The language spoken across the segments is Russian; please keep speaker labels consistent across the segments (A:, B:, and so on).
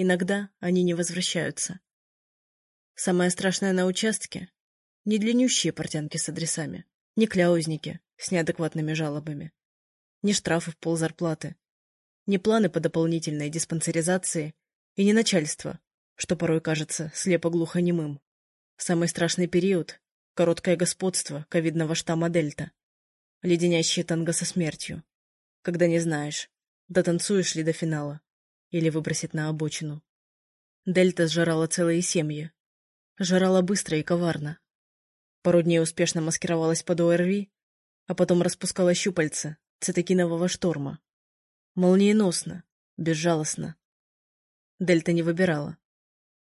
A: Иногда они не возвращаются. Самое страшное на участке — не длиннющие портянки с адресами, не кляузники с неадекватными жалобами, не штрафы в ползарплаты, не планы по дополнительной диспансеризации и не начальство, что порой кажется слепо-глухонемым. Самый страшный период — короткое господство ковидного штамма Дельта, леденящие танго со смертью, когда не знаешь, дотанцуешь ли до финала или выбросит на обочину. Дельта сжирала целые семьи. Жрала быстро и коварно. Пару дней успешно маскировалась под ОРВИ, а потом распускала щупальца цитокинового шторма. Молниеносно, безжалостно. Дельта не выбирала.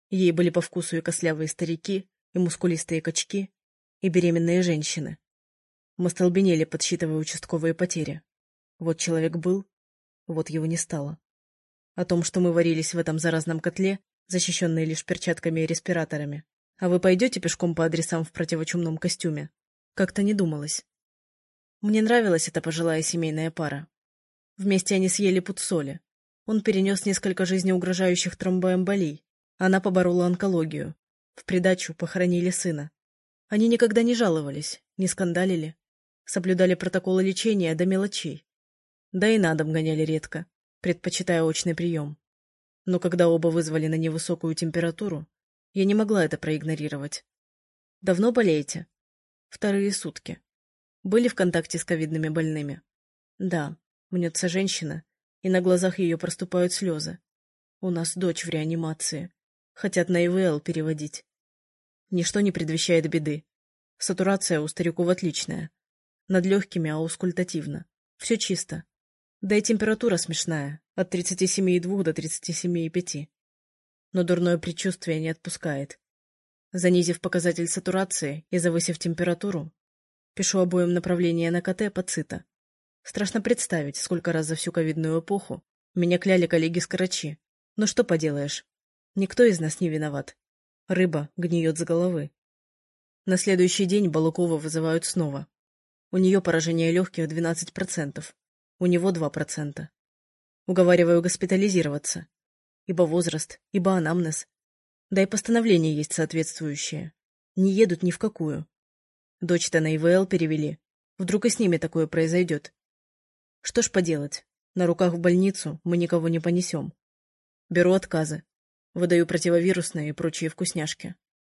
A: Ей были по вкусу и кослявые старики, и мускулистые качки, и беременные женщины. Мы столбенели, подсчитывая участковые потери. Вот человек был, вот его не стало. О том, что мы варились в этом заразном котле, защищенные лишь перчатками и респираторами. А вы пойдете пешком по адресам в противочумном костюме? Как-то не думалось. Мне нравилась эта пожилая семейная пара. Вместе они съели пуд соли. Он перенес несколько жизнеугрожающих тромбоэмболий. Она поборола онкологию. В придачу похоронили сына. Они никогда не жаловались, не скандалили. Соблюдали протоколы лечения до мелочей. Да и на дом гоняли редко, предпочитая очный прием. Но когда оба вызвали на невысокую температуру, я не могла это проигнорировать. Давно болеете? Вторые сутки. Были в контакте с ковидными больными? Да, мнется женщина, и на глазах ее проступают слезы. У нас дочь в реанимации. Хотят на ИВЛ переводить. Ничто не предвещает беды. Сатурация у стариков отличная. Над легкими аускультативно. Все чисто. Да и температура смешная, от 37,2 до 37,5. Но дурное предчувствие не отпускает. Занизив показатель сатурации и завысив температуру, пишу обоим направление на КТ по ЦИТа. Страшно представить, сколько раз за всю ковидную эпоху меня кляли коллеги с. Но что поделаешь, никто из нас не виноват. Рыба гниет с головы. На следующий день Балукова вызывают снова. У нее поражение легких 12%. У него два процента. Уговариваю госпитализироваться. Ибо возраст, ибо анамнез. Да и постановление есть соответствующее. Не едут ни в какую. Дочь-то на ИВЛ перевели. Вдруг и с ними такое произойдет. Что ж поделать, на руках в больницу мы никого не понесем. Беру отказы. Выдаю противовирусные и прочие вкусняшки.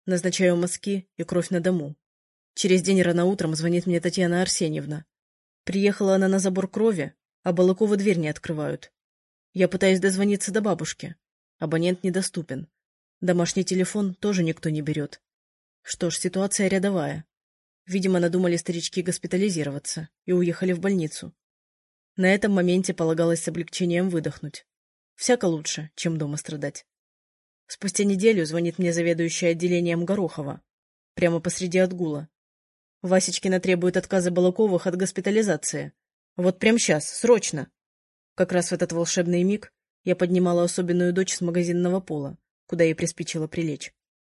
A: Назначаю мазки и кровь на дому. Через день рано утром звонит мне Татьяна Арсеньевна. Приехала она на забор крови, а Балакова дверь не открывают. Я пытаюсь дозвониться до бабушки. Абонент недоступен. Домашний телефон тоже никто не берет. Что ж, ситуация рядовая. Видимо, надумали старички госпитализироваться и уехали в больницу. На этом моменте полагалось с облегчением выдохнуть. Всяко лучше, чем дома страдать. Спустя неделю звонит мне заведующая отделением Горохова. Прямо посреди отгула. Васечкина требует отказа Балаковых от госпитализации. Вот прямо сейчас, срочно. Как раз в этот волшебный миг я поднимала особенную дочь с магазинного пола, куда ей приспичило прилечь.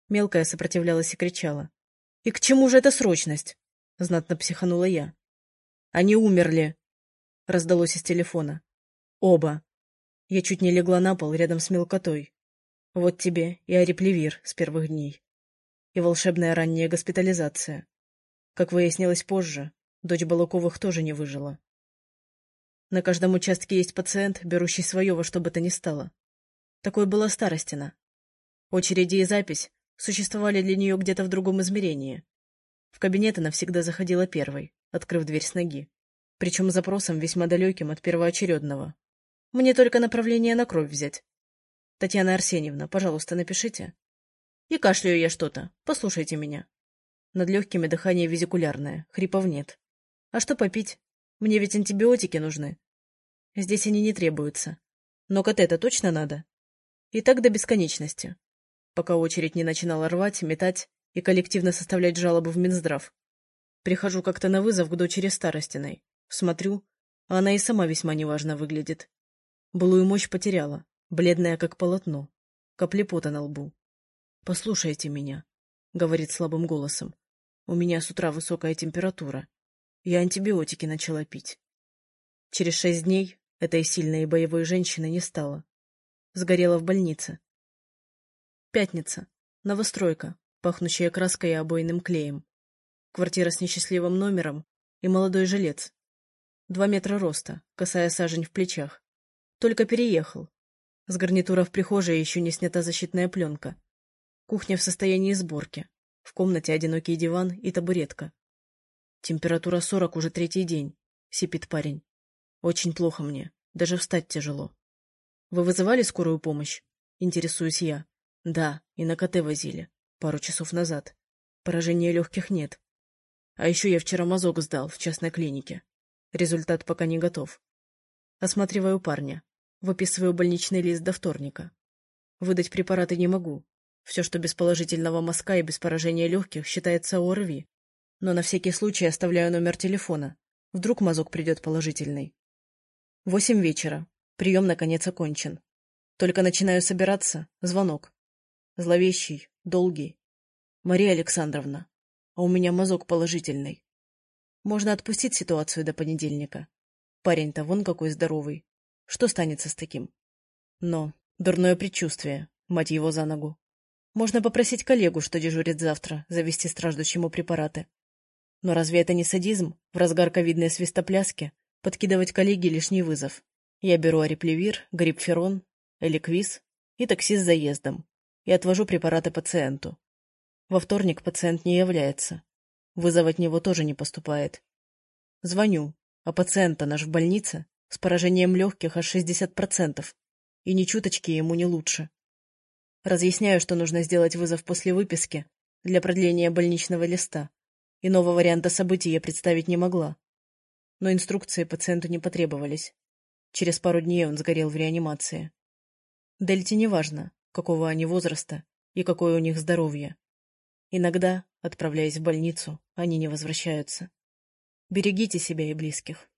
A: Мелкая сопротивлялась и кричала. — И к чему же эта срочность? — знатно психанула я. — Они умерли! — раздалось из телефона. — Оба. Я чуть не легла на пол рядом с мелкотой. Вот тебе и ареплевир с первых дней. И волшебная ранняя госпитализация. Как выяснилось позже, дочь Балаковых тоже не выжила. На каждом участке есть пациент, берущий свое во что бы то ни стало. Такой была Старостина. Очереди и запись существовали для нее где-то в другом измерении. В кабинет она всегда заходила первой, открыв дверь с ноги. Причем запросом весьма далеким от первоочередного. Мне только направление на кровь взять. Татьяна Арсеньевна, пожалуйста, напишите. И кашляю я что-то, послушайте меня. Над легкими дыхание визикулярное, хрипов нет. А что попить? Мне ведь антибиотики нужны. Здесь они не требуются. Но КТ-то точно надо. И так до бесконечности. Пока очередь не начинала рвать, метать и коллективно составлять жалобы в Минздрав. Прихожу как-то на вызов к дочери Старостиной. Смотрю, а она и сама весьма неважно выглядит. Былую мощь потеряла, бледная как полотно. Капли пота на лбу. «Послушайте меня», — говорит слабым голосом. У меня с утра высокая температура. Я антибиотики начала пить. Через шесть дней этой сильной и боевой женщины не стало. Сгорела в больнице. Пятница. Новостройка, пахнущая краской и обойным клеем. Квартира с несчастливым номером и молодой жилец. Два метра роста, косая сажень в плечах. Только переехал. С гарнитура в прихожей еще не снята защитная пленка. Кухня в состоянии сборки. В комнате одинокий диван и табуретка. Температура сорок уже третий день, сипит парень. Очень плохо мне, даже встать тяжело. Вы вызывали скорую помощь? Интересуюсь я. Да, и на КТ возили. Пару часов назад. Поражения легких нет. А еще я вчера мазок сдал в частной клинике. Результат пока не готов. Осматриваю парня. Выписываю больничный лист до вторника. Выдать препараты не могу. Все, что без положительного мазка и без поражения легких, считается ОРВИ. Но на всякий случай оставляю номер телефона. Вдруг мазок придет положительный. Восемь вечера. Прием, наконец, окончен. Только начинаю собираться. Звонок. Зловещий, долгий. Мария Александровна, а у меня мазок положительный. Можно отпустить ситуацию до понедельника. Парень-то вон какой здоровый. Что станется с таким? Но дурное предчувствие, мать его за ногу. Можно попросить коллегу, что дежурит завтра, завести страждущему препараты. Но разве это не садизм, в разгар ковидной свистопляски, подкидывать коллеге лишний вызов? Я беру ареплевир, грипферон, эликвиз и такси с заездом, и отвожу препараты пациенту. Во вторник пациент не является. Вызов от него тоже не поступает. Звоню, а пациента наш в больнице с поражением легких аж 60%, и ни чуточки ему не лучше. Разъясняю, что нужно сделать вызов после выписки для продления больничного листа. Иного варианта событий я представить не могла. Но инструкции пациенту не потребовались. Через пару дней он сгорел в реанимации. Дельте не важно, какого они возраста и какое у них здоровье. Иногда, отправляясь в больницу, они не возвращаются. Берегите себя и близких.